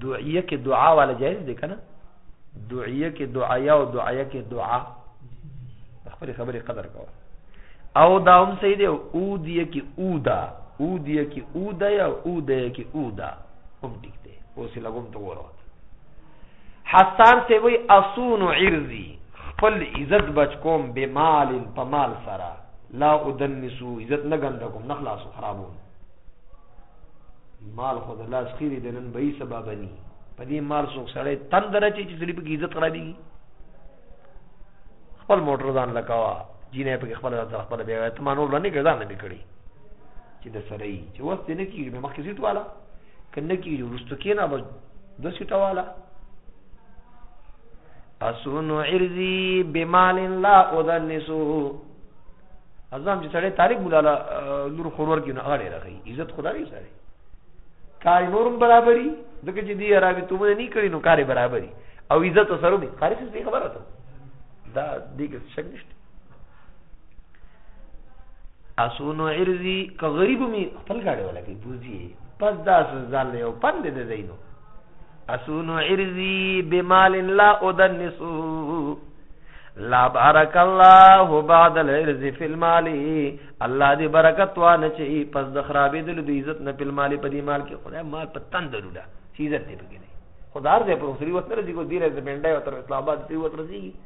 دعیه کې دعا والا جایز دی کنه دعیه کې دعایا او دعایه کې دعا خپل خبرې قدر کوه او دا هم صحیح دی او دی کې او دا او دی کې او دا یا او دی کې او دا هم ټیک دی اوس لګوم ته وروه حسان سے وی اسون عرضی خپل عزت بچ کوم به مال په مال سره لا ادنسو عزت نه ګند کوم نه خلاصو خرابون مال خو د لاس خیری د نن به سبب ني په دې مال څوک سړی تندره چې چې سړي په عزت خرابي خپل موټر ځان لکاوه جینې په خپل ځان خپل بیا ته مانو لنی ګرځان نه کړی چې د سړی چې وسته نه کیږي مخکې سیټ والا که نه کېږي وروسته کېنه به دوه سیټه واله اسونو عرضي بمال لا اذنسو ازم چې سړی طالب مولانا نور خورور کې نه اړه راغی عزت خدای سره کار نورم برابرۍ ځکه چې دی عربي ته مونږ نه کړی نو کار برابرۍ او عزت سره به خارج څه خبره ته دا دې کې شک نشته اسونو عرضی که غریب می خپل گاڑی والا کی بوزی پس دا اسو ځان له یو پند د زینو اسونو عرضی بمال لا ادنسو لا بارک الله بعد العرض فی المال الله دې برکت وانه چي پس د خرابې د لوی عزت نه په مال په دې مال کې خدای مال په تند لولا چیزت دې بګنه خدار دې په خوري وخت راځي کو دې راځي بنده او تر اسلام آباد دې وخت راځي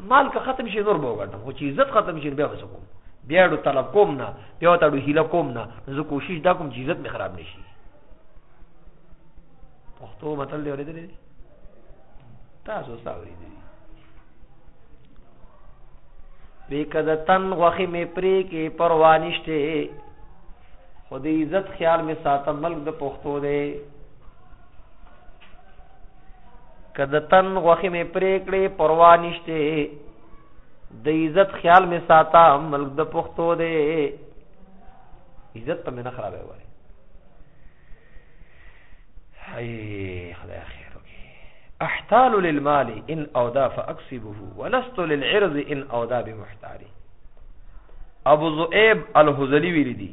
مال که ختم شي نور به وګټم خو چې عزت ختم شي بیا به کوم بیا ډو طلب کوم نه بیا ته ډو هیله کوم نه زه کوشش دا کوم چې عزت مې خراب نشي پښتو متل دی اورېدلې دي تاسو څه اورېدلې وی کده تن غوخه می پری کې پروا نشته خو د عزت خیال می ساتم ملک د پښتو دی که د تن غوښې مې پرې کړې پروا نشته د عزت خیال مې ساته ملک د پښتو دی عزت ته مې نه خرابې وای هاي خدای خیر وکي احتال للمال ان اودا فاكسبه ولست للعرض ان اودا بمحتاري ابو ذؤيب الهذلي ویل دي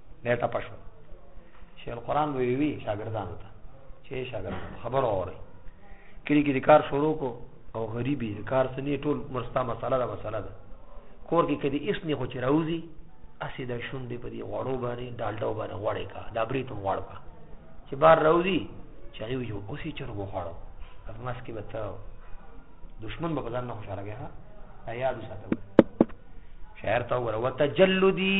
دا ټپه شو شیخ القرآن به وی شاګردانو ته چې شاګردانو خبر اوري کلی کې د کار شروع کو او غریبي د کار سنې ټول مرستا مسله ده مسله ده کور کې کدي اس نه خو چې راوځي اسی د شونډې په دې غوړو باندې ډالډو باندې غوړې کا دا برې ته غوړ کا چې بار راوځي چې هغه یو اوسې چرګو غوړو په ماس کې به ته دشمن به ځان نه خوشاله کېها ایا د ساته شاعر ته وره وتجلدی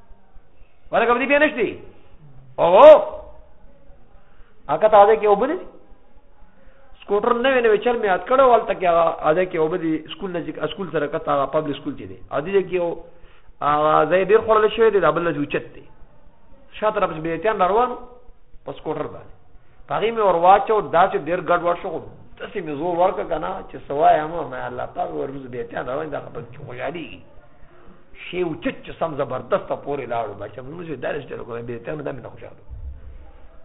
ورګه دې بیا نشته او هغه ته ده کې وبدي سکوټر نه ویني چل می یاد کړو ولته کې هغه ده کې وبدي سکول نزدیک سکول سره کته هغه پبلک سکول چې دی ا دې کې او هغه ځای ډیر خړل شوی دی دا بل نه اوچت دی شاته را پس به اتیان روان په سکوټر باندې هغه می ور واچو دا چې ډیر ګډ ور شو تاسو می زور ورک کنه چې سوای هم ما الله پاک ورز به اتیان روان دا خپل خوشالي شی او چت چې سم زبردست پورې لاړو بچا موږ چې دارش ته کومه به ته نه نه خوشاله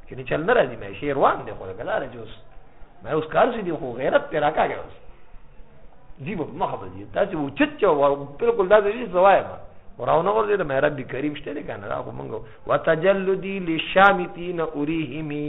چې نه چل نه راځي مې شی روان دی خو بلا راځي اوس مې اوس کار سي دی خو غیرت پیرا کاږي اوس زی په مخه به دي تاسو او چت چې بالکل دا دې زوایم وراونه ورته د مهرب کریم شته کنه دا خو موږ وتجلدی للشامتین اریهمی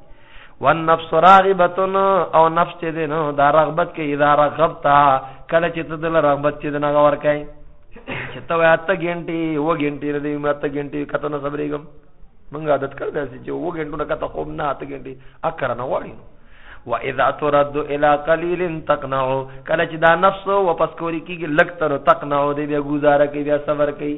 والنفس راغبتن او نفس چې دین دا رغبت کې اذا رغبتا کله چې ته دل رغبت چې دنا غور کای چې ته واته ګنټي و ګنټي ردی ماته ګنټي کته نه صبرېګم منګه عادت کړ داسې چې و ګنټو نه کته خوب نه اته ګنټي اکر نه وړي و اذا ترد الى قليل تقنع کله چې دا نفس واپس کوری کیږي لګ تر تقنع دی بیا گزاره کوي بیا صبر کوي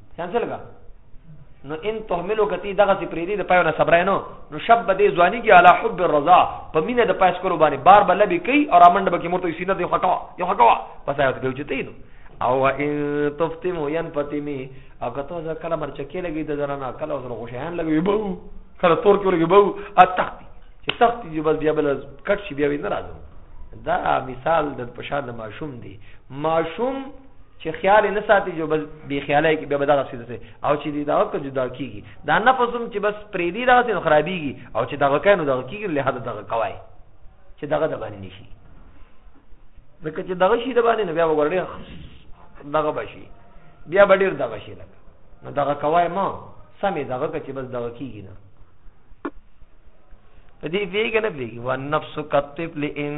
کینسل کا نو ان تهملو کتی دغه سی پریدی د پایو نه صبرای نو نو شب دې ځواني کې علا حب الرضا په مینه د پاس کولو باندې بار بل به کوي او رامند به کې مرته سینه دی خټوا یو خټوا پس آیات به وچتی نو او ان تفتم ين فتمي او کته ځکه کله مرچکه لګي د زنانه کله وسره خوشحال لګي بو کله تور کې لګي بو ا تختی چې تختی جو بس بیا بل کټ شي بیا ویني راځم دا مثال د پشان د ماشوم دی ماشوم چې خیال نه ساتي جو بس بی خیالای کې به دغه سیده سي او چې دی دغه که جدا کیږي دا نفس هم چې بس پرې دی دغه سي خرابيږي او چې دغه کینو دغه کیږي له هدا دغه کوي چې دغه د باندې نشي ځکه چې دغه شي د باندې نه بیا وګورې دغه بشي بیا به ډیر دغه شي لکه نو دغه کوي ما سمې دغه که چې بس دغه کیږي نه په دې پیګ نه پیګ ون نفس کتب لئن